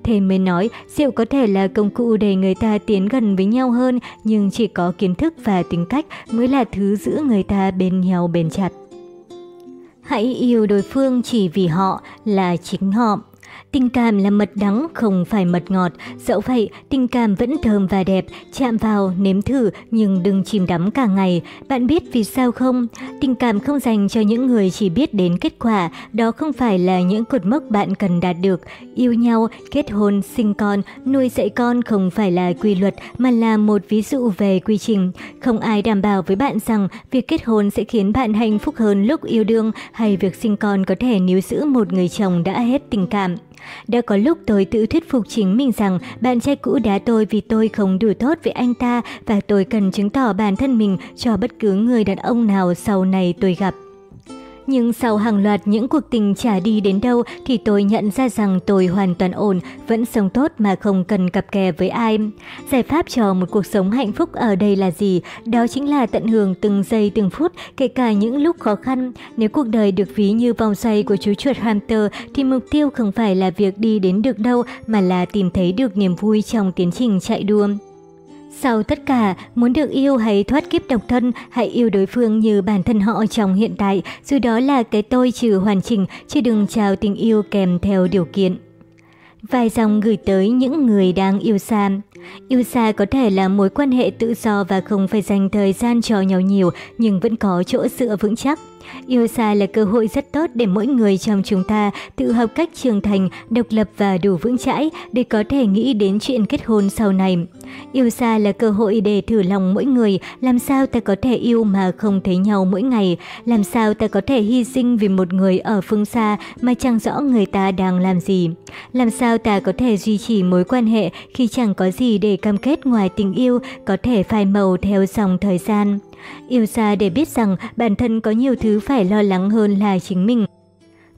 Thế mới nói, rượu có thể là công cụ để người ta tiến gần với nhau hơn, nhưng chỉ có kiến thức và tính cách mới là thứ giữ người ta bên nhau bền chặt. Hãy yêu đối phương chỉ vì họ là chính họ. Tình cảm là mật đắng không phải mật ngọt, dẫu vậy tình cảm vẫn thơm và đẹp, chạm vào, nếm thử nhưng đừng chìm đắm cả ngày. Bạn biết vì sao không? Tình cảm không dành cho những người chỉ biết đến kết quả, đó không phải là những cột mốc bạn cần đạt được. Yêu nhau, kết hôn, sinh con, nuôi dạy con không phải là quy luật mà là một ví dụ về quy trình. Không ai đảm bảo với bạn rằng việc kết hôn sẽ khiến bạn hạnh phúc hơn lúc yêu đương hay việc sinh con có thể níu giữ một người chồng đã hết tình cảm. Đã có lúc tôi tự thuyết phục chính mình rằng bạn trai cũ đá tôi vì tôi không đủ tốt với anh ta và tôi cần chứng tỏ bản thân mình cho bất cứ người đàn ông nào sau này tôi gặp. Nhưng sau hàng loạt những cuộc tình trả đi đến đâu thì tôi nhận ra rằng tôi hoàn toàn ổn, vẫn sống tốt mà không cần cặp kè với ai. Giải pháp cho một cuộc sống hạnh phúc ở đây là gì? Đó chính là tận hưởng từng giây từng phút, kể cả những lúc khó khăn. Nếu cuộc đời được ví như vòng xoay của chú chuột hamster thì mục tiêu không phải là việc đi đến được đâu mà là tìm thấy được niềm vui trong tiến trình chạy đua. Sau tất cả, muốn được yêu hay thoát kiếp độc thân, hãy yêu đối phương như bản thân họ trong hiện tại, dù đó là cái tôi trừ hoàn chỉnh, chứ đừng chào tình yêu kèm theo điều kiện. Vài dòng gửi tới những người đang yêu xa. Yêu xa có thể là mối quan hệ tự do và không phải dành thời gian cho nhau nhiều, nhưng vẫn có chỗ dựa vững chắc. Yêu xa là cơ hội rất tốt để mỗi người trong chúng ta tự học cách trưởng thành, độc lập và đủ vững chãi để có thể nghĩ đến chuyện kết hôn sau này. Yêu xa là cơ hội để thử lòng mỗi người, làm sao ta có thể yêu mà không thấy nhau mỗi ngày, làm sao ta có thể hy sinh vì một người ở phương xa mà chẳng rõ người ta đang làm gì, làm sao ta có thể duy trì mối quan hệ khi chẳng có gì để cam kết ngoài tình yêu, có thể phai màu theo dòng thời gian. Yêu xa để biết rằng bản thân có nhiều thứ phải lo lắng hơn là chính mình.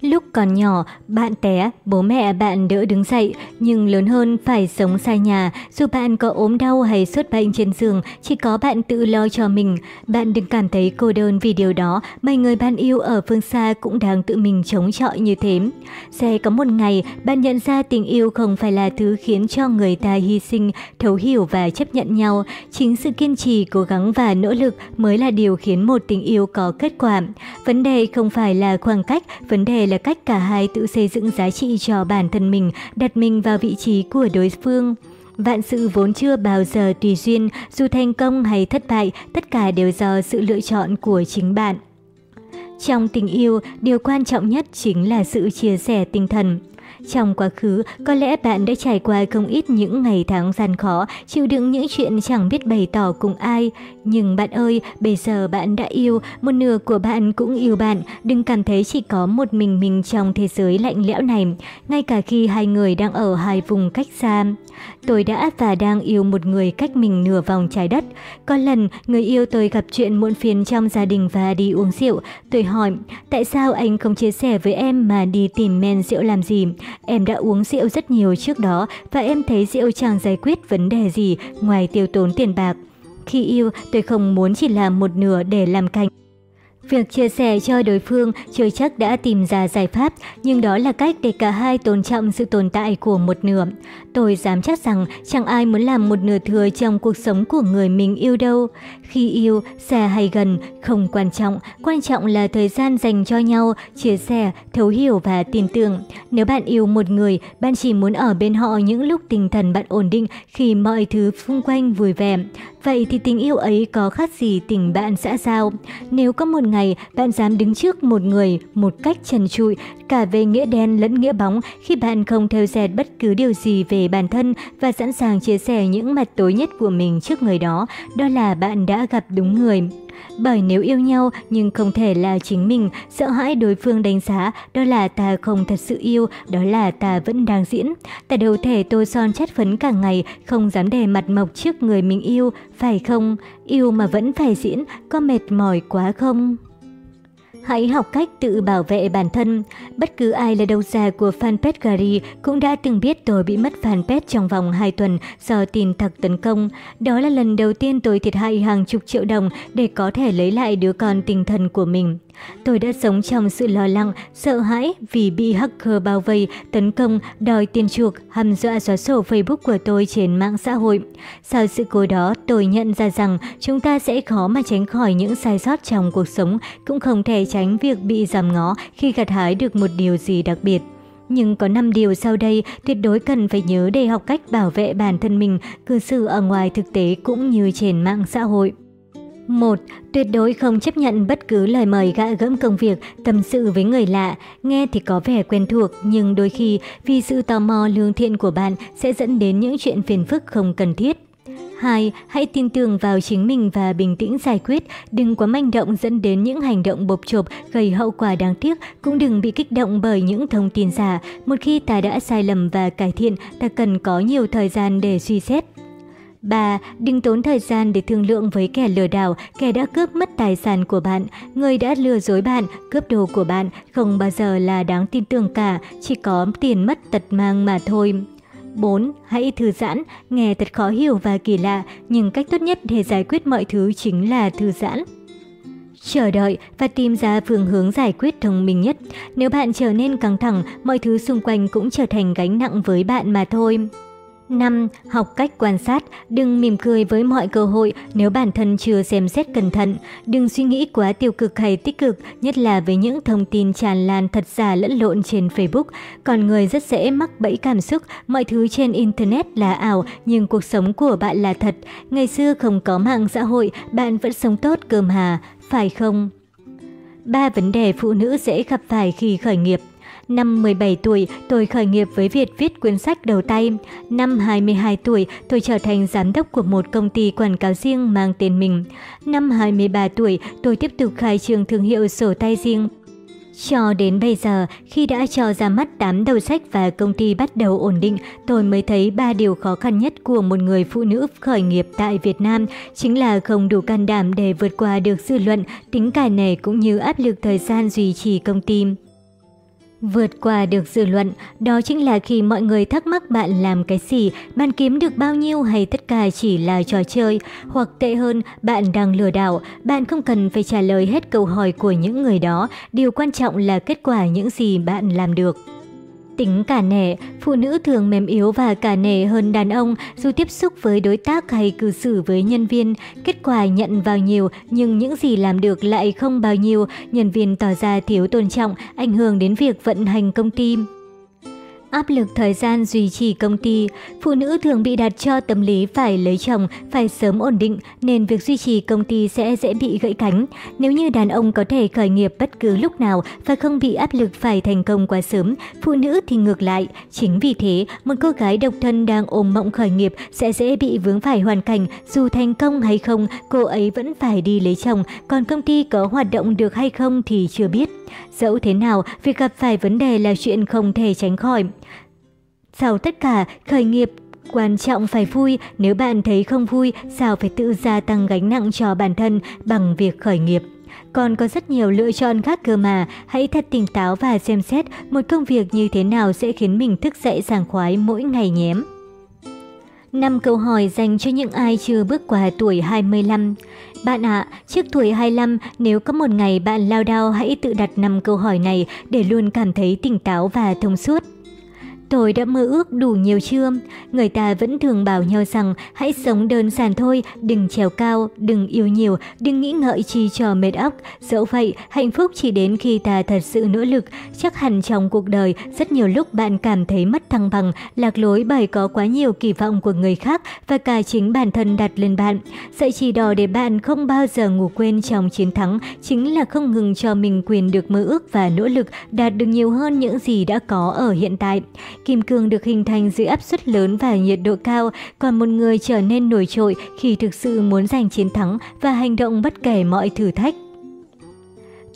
Lúc còn nhỏ, bạn té, bố mẹ bạn đỡ đứng dậy, nhưng lớn hơn phải sống xa nhà, dù bạn có ốm đau hay sốt bệnh trên giường, chỉ có bạn tự lo cho mình. Bạn đừng cảm thấy cô đơn vì điều đó, mấy người bạn yêu ở phương xa cũng đang tự mình chống chọi như thế. Sẽ có một ngày, bạn nhận ra tình yêu không phải là thứ khiến cho người ta hy sinh, thấu hiểu và chấp nhận nhau. Chính sự kiên trì, cố gắng và nỗ lực mới là điều khiến một tình yêu có kết quả. Vấn đề không phải là khoảng cách, vấn đề là là cách cả hai tự xây dựng giá trị cho bản thân mình, đặt mình vào vị trí của đối phương. Vạn sự vốn chưa bao giờ tùy duyên, dù thành công hay thất bại, tất cả đều do sự lựa chọn của chính bạn. Trong tình yêu, điều quan trọng nhất chính là sự chia sẻ tinh thần. Trong quá khứ, có lẽ bạn đã trải qua không ít những ngày tháng gian khó, chịu đựng những chuyện chẳng biết bày tỏ cùng ai. Nhưng bạn ơi, bây giờ bạn đã yêu, một nửa của bạn cũng yêu bạn. Đừng cảm thấy chỉ có một mình mình trong thế giới lạnh lẽo này, ngay cả khi hai người đang ở hai vùng cách xa. Tôi đã và đang yêu một người cách mình nửa vòng trái đất. Có lần, người yêu tôi gặp chuyện muộn phiền trong gia đình và đi uống rượu. Tôi hỏi, tại sao anh không chia sẻ với em mà đi tìm men rượu làm gì? Em đã uống rượu rất nhiều trước đó và em thấy rượu chẳng giải quyết vấn đề gì ngoài tiêu tốn tiền bạc. Khi yêu, tôi không muốn chỉ làm một nửa để làm cảnh. Việc chia sẻ cho đối phương chưa chắc đã tìm ra giải pháp, nhưng đó là cách để cả hai tôn trọng sự tồn tại của một nửa. Tôi dám chắc rằng chẳng ai muốn làm một nửa thừa trong cuộc sống của người mình yêu đâu. Khi yêu, xa hay gần, không quan trọng, quan trọng là thời gian dành cho nhau, chia sẻ, thấu hiểu và tin tưởng. Nếu bạn yêu một người, bạn chỉ muốn ở bên họ những lúc tinh thần bạn ổn định khi mọi thứ xung quanh vui vẻ. Vậy thì tình yêu ấy có khác gì tình bạn xã giao? Nếu có một ngày bạn dám đứng trước một người một cách trần trụi, cả về nghĩa đen lẫn nghĩa bóng khi bạn không theo dệt bất cứ điều gì về bản thân và sẵn sàng chia sẻ những mặt tối nhất của mình trước người đó, đó là bạn đã gặp đúng người. Bởi nếu yêu nhau nhưng không thể là chính mình, sợ hãi đối phương đánh giá, đó là ta không thật sự yêu, đó là ta vẫn đang diễn. Ta đâu thể tô son chất phấn cả ngày, không dám để mặt mộc trước người mình yêu, phải không? Yêu mà vẫn phải diễn, có mệt mỏi quá không? Hãy học cách tự bảo vệ bản thân. Bất cứ ai là đầu già của fanpage Gary cũng đã từng biết tôi bị mất fanpage trong vòng 2 tuần do tin tặc tấn công. Đó là lần đầu tiên tôi thiệt hại hàng chục triệu đồng để có thể lấy lại đứa con tinh thần của mình. Tôi đã sống trong sự lo lắng, sợ hãi vì bị hacker bao vây, tấn công, đòi tiền chuộc, hăm dọa xóa sổ Facebook của tôi trên mạng xã hội. Sau sự cố đó, tôi nhận ra rằng chúng ta sẽ khó mà tránh khỏi những sai sót trong cuộc sống, cũng không thể tránh việc bị giảm ngó khi gặt hái được một điều gì đặc biệt. Nhưng có 5 điều sau đây tuyệt đối cần phải nhớ để học cách bảo vệ bản thân mình, cư xử ở ngoài thực tế cũng như trên mạng xã hội. 1. Tuyệt đối không chấp nhận bất cứ lời mời gạ gẫm công việc, tâm sự với người lạ. Nghe thì có vẻ quen thuộc, nhưng đôi khi vì sự tò mò lương thiện của bạn sẽ dẫn đến những chuyện phiền phức không cần thiết. 2. Hãy tin tưởng vào chính mình và bình tĩnh giải quyết, đừng quá manh động dẫn đến những hành động bộp chộp gây hậu quả đáng tiếc, cũng đừng bị kích động bởi những thông tin giả. Một khi ta đã sai lầm và cải thiện, ta cần có nhiều thời gian để suy xét. 3. Đừng tốn thời gian để thương lượng với kẻ lừa đảo, kẻ đã cướp mất tài sản của bạn. Người đã lừa dối bạn, cướp đồ của bạn không bao giờ là đáng tin tưởng cả, chỉ có tiền mất tật mang mà thôi. 4. Hãy thư giãn, nghe thật khó hiểu và kỳ lạ, nhưng cách tốt nhất để giải quyết mọi thứ chính là thư giãn. Chờ đợi và tìm ra phương hướng giải quyết thông minh nhất. Nếu bạn trở nên căng thẳng, mọi thứ xung quanh cũng trở thành gánh nặng với bạn mà thôi. 5. Học cách quan sát, đừng mỉm cười với mọi cơ hội nếu bản thân chưa xem xét cẩn thận. Đừng suy nghĩ quá tiêu cực hay tích cực, nhất là với những thông tin tràn lan thật giả lẫn lộn trên Facebook. Còn người rất dễ mắc bẫy cảm xúc, mọi thứ trên Internet là ảo nhưng cuộc sống của bạn là thật. Ngày xưa không có mạng xã hội, bạn vẫn sống tốt cơm hà, phải không? Ba vấn đề phụ nữ dễ gặp phải khi khởi nghiệp Năm 17 tuổi, tôi khởi nghiệp với việc viết cuốn sách đầu tay. Năm 22 tuổi, tôi trở thành giám đốc của một công ty quảng cáo riêng mang tên mình. Năm 23 tuổi, tôi tiếp tục khai trương thương hiệu sổ tay riêng. Cho đến bây giờ, khi đã cho ra mắt 8 đầu sách và công ty bắt đầu ổn định, tôi mới thấy ba điều khó khăn nhất của một người phụ nữ khởi nghiệp tại Việt Nam chính là không đủ can đảm để vượt qua được dư luận, tính cả nể cũng như áp lực thời gian duy trì công ty. Vượt qua được dư luận, đó chính là khi mọi người thắc mắc bạn làm cái gì, bạn kiếm được bao nhiêu hay tất cả chỉ là trò chơi, hoặc tệ hơn, bạn đang lừa đảo, bạn không cần phải trả lời hết câu hỏi của những người đó, điều quan trọng là kết quả những gì bạn làm được. Tính cả nể, phụ nữ thường mềm yếu và cả nể hơn đàn ông dù tiếp xúc với đối tác hay cư xử với nhân viên. Kết quả nhận vào nhiều nhưng những gì làm được lại không bao nhiêu, nhân viên tỏ ra thiếu tôn trọng, ảnh hưởng đến việc vận hành công ty. Áp lực thời gian duy trì công ty, phụ nữ thường bị đặt cho tâm lý phải lấy chồng, phải sớm ổn định nên việc duy trì công ty sẽ dễ bị gãy cánh. Nếu như đàn ông có thể khởi nghiệp bất cứ lúc nào và không bị áp lực phải thành công quá sớm, phụ nữ thì ngược lại. Chính vì thế, một cô gái độc thân đang ôm mộng khởi nghiệp sẽ dễ bị vướng phải hoàn cảnh dù thành công hay không, cô ấy vẫn phải đi lấy chồng, còn công ty có hoạt động được hay không thì chưa biết. Dẫu thế nào, việc gặp phải vấn đề là chuyện không thể tránh khỏi. Sau tất cả, khởi nghiệp Quan trọng phải vui, nếu bạn thấy không vui, sao phải tự gia tăng gánh nặng cho bản thân bằng việc khởi nghiệp. Còn có rất nhiều lựa chọn khác cơ mà, hãy thật tỉnh táo và xem xét một công việc như thế nào sẽ khiến mình thức dậy sảng khoái mỗi ngày nhém. 5 câu hỏi dành cho những ai chưa bước qua tuổi 25. Bạn ạ, à, trước tuổi 25, nếu có một ngày bạn lao đao hãy tự đặt 5 câu hỏi này để luôn cảm thấy tỉnh táo và thông suốt. Tôi đã mơ ước đủ nhiều chưa? Người ta vẫn thường bảo nhau rằng hãy sống đơn giản thôi, đừng trèo cao, đừng yêu nhiều, đừng nghĩ ngợi chi cho mệt óc. Dẫu vậy, hạnh phúc chỉ đến khi ta thật sự nỗ lực. Chắc hẳn trong cuộc đời, rất nhiều lúc bạn cảm thấy mất thăng bằng, lạc lối bởi có quá nhiều kỳ vọng của người khác và cả chính bản thân đặt lên bạn. Sợi chỉ đỏ để bạn không bao giờ ngủ quên trong chiến thắng chính là không ngừng cho mình quyền được mơ ước và nỗ lực đạt được nhiều hơn những gì đã có ở hiện tại. Kim cương được hình thành dưới áp suất lớn và nhiệt độ cao, còn một người trở nên nổi trội khi thực sự muốn giành chiến thắng và hành động bất kể mọi thử thách.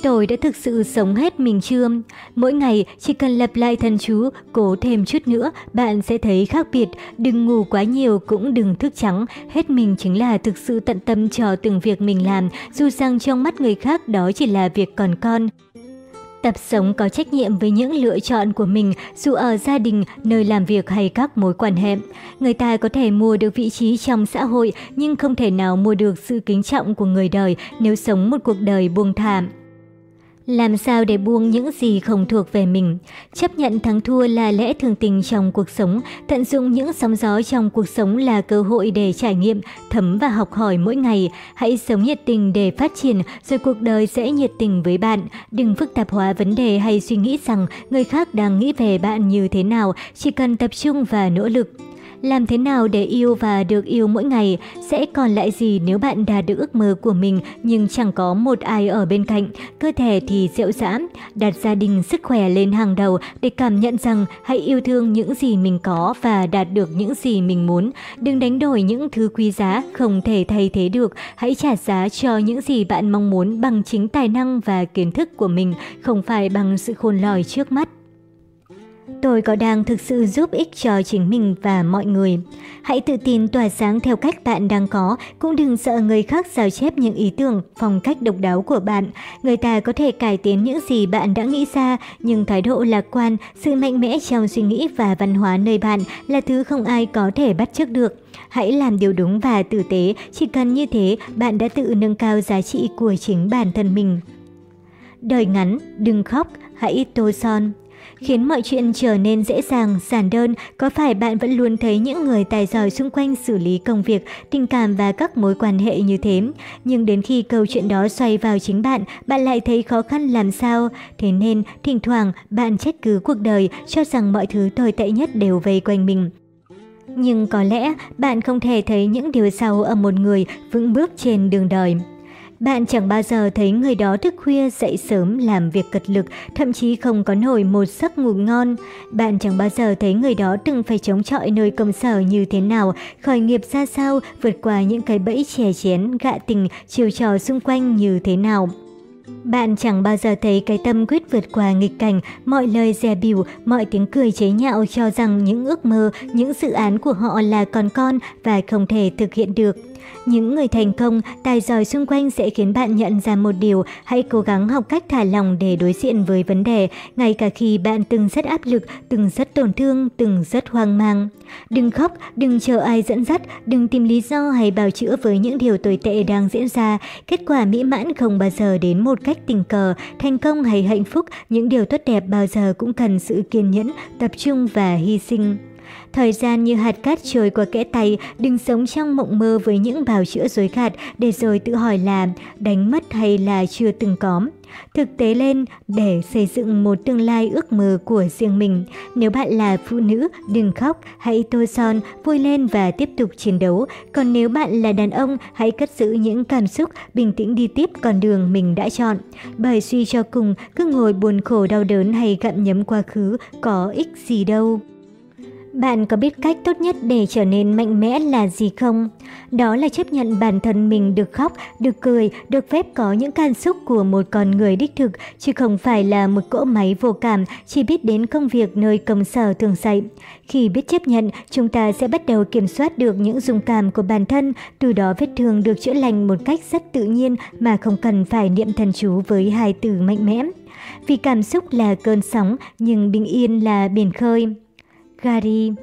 Tôi đã thực sự sống hết mình chưa? Mỗi ngày chỉ cần lặp lại thần chú, cố thêm chút nữa, bạn sẽ thấy khác biệt. Đừng ngủ quá nhiều cũng đừng thức trắng. Hết mình chính là thực sự tận tâm cho từng việc mình làm, dù rằng trong mắt người khác đó chỉ là việc còn con. Tập sống có trách nhiệm với những lựa chọn của mình dù ở gia đình, nơi làm việc hay các mối quan hệ. Người ta có thể mua được vị trí trong xã hội nhưng không thể nào mua được sự kính trọng của người đời nếu sống một cuộc đời buông thả. Làm sao để buông những gì không thuộc về mình? Chấp nhận thắng thua là lẽ thường tình trong cuộc sống, tận dụng những sóng gió trong cuộc sống là cơ hội để trải nghiệm, thấm và học hỏi mỗi ngày. Hãy sống nhiệt tình để phát triển, rồi cuộc đời sẽ nhiệt tình với bạn. Đừng phức tạp hóa vấn đề hay suy nghĩ rằng người khác đang nghĩ về bạn như thế nào, chỉ cần tập trung và nỗ lực. Làm thế nào để yêu và được yêu mỗi ngày? Sẽ còn lại gì nếu bạn đạt được ước mơ của mình nhưng chẳng có một ai ở bên cạnh? Cơ thể thì dịu dã, đặt gia đình sức khỏe lên hàng đầu để cảm nhận rằng hãy yêu thương những gì mình có và đạt được những gì mình muốn. Đừng đánh đổi những thứ quý giá không thể thay thế được. Hãy trả giá cho những gì bạn mong muốn bằng chính tài năng và kiến thức của mình, không phải bằng sự khôn lỏi trước mắt. Tôi có đang thực sự giúp ích cho chính mình và mọi người. Hãy tự tin tỏa sáng theo cách bạn đang có, cũng đừng sợ người khác sao chép những ý tưởng, phong cách độc đáo của bạn. Người ta có thể cải tiến những gì bạn đã nghĩ ra, nhưng thái độ lạc quan, sự mạnh mẽ trong suy nghĩ và văn hóa nơi bạn là thứ không ai có thể bắt chước được. Hãy làm điều đúng và tử tế, chỉ cần như thế bạn đã tự nâng cao giá trị của chính bản thân mình. Đời ngắn, đừng khóc, hãy tô son khiến mọi chuyện trở nên dễ dàng, giản đơn, có phải bạn vẫn luôn thấy những người tài giỏi xung quanh xử lý công việc, tình cảm và các mối quan hệ như thế? Nhưng đến khi câu chuyện đó xoay vào chính bạn, bạn lại thấy khó khăn làm sao? Thế nên, thỉnh thoảng, bạn trách cứ cuộc đời, cho rằng mọi thứ tồi tệ nhất đều vây quanh mình. Nhưng có lẽ bạn không thể thấy những điều sau ở một người vững bước trên đường đời. Bạn chẳng bao giờ thấy người đó thức khuya dậy sớm làm việc cật lực, thậm chí không có nổi một giấc ngủ ngon. Bạn chẳng bao giờ thấy người đó từng phải chống chọi nơi công sở như thế nào, khởi nghiệp ra sao, vượt qua những cái bẫy chè chén, gạ tình, chiều trò xung quanh như thế nào. Bạn chẳng bao giờ thấy cái tâm quyết vượt qua nghịch cảnh, mọi lời dè bỉu, mọi tiếng cười chế nhạo cho rằng những ước mơ, những dự án của họ là còn con và không thể thực hiện được. Những người thành công, tài giỏi xung quanh sẽ khiến bạn nhận ra một điều, hãy cố gắng học cách thả lòng để đối diện với vấn đề, ngay cả khi bạn từng rất áp lực, từng rất tổn thương, từng rất hoang mang. Đừng khóc, đừng chờ ai dẫn dắt, đừng tìm lý do hay bào chữa với những điều tồi tệ đang diễn ra. Kết quả mỹ mãn không bao giờ đến một cách tình cờ, thành công hay hạnh phúc, những điều tốt đẹp bao giờ cũng cần sự kiên nhẫn, tập trung và hy sinh. Thời gian như hạt cát trôi qua kẽ tay, đừng sống trong mộng mơ với những bào chữa dối gạt để rồi tự hỏi là đánh mất hay là chưa từng có. Thực tế lên để xây dựng một tương lai ước mơ của riêng mình. Nếu bạn là phụ nữ, đừng khóc, hãy tô son, vui lên và tiếp tục chiến đấu. Còn nếu bạn là đàn ông, hãy cất giữ những cảm xúc, bình tĩnh đi tiếp con đường mình đã chọn. Bởi suy cho cùng, cứ ngồi buồn khổ đau đớn hay gặm nhấm quá khứ có ích gì đâu. Bạn có biết cách tốt nhất để trở nên mạnh mẽ là gì không? Đó là chấp nhận bản thân mình được khóc, được cười, được phép có những cảm xúc của một con người đích thực, chứ không phải là một cỗ máy vô cảm chỉ biết đến công việc nơi công sở thường dạy. Khi biết chấp nhận, chúng ta sẽ bắt đầu kiểm soát được những dung cảm của bản thân, từ đó vết thương được chữa lành một cách rất tự nhiên mà không cần phải niệm thần chú với hai từ mạnh mẽ. Vì cảm xúc là cơn sóng, nhưng bình yên là biển khơi. Gary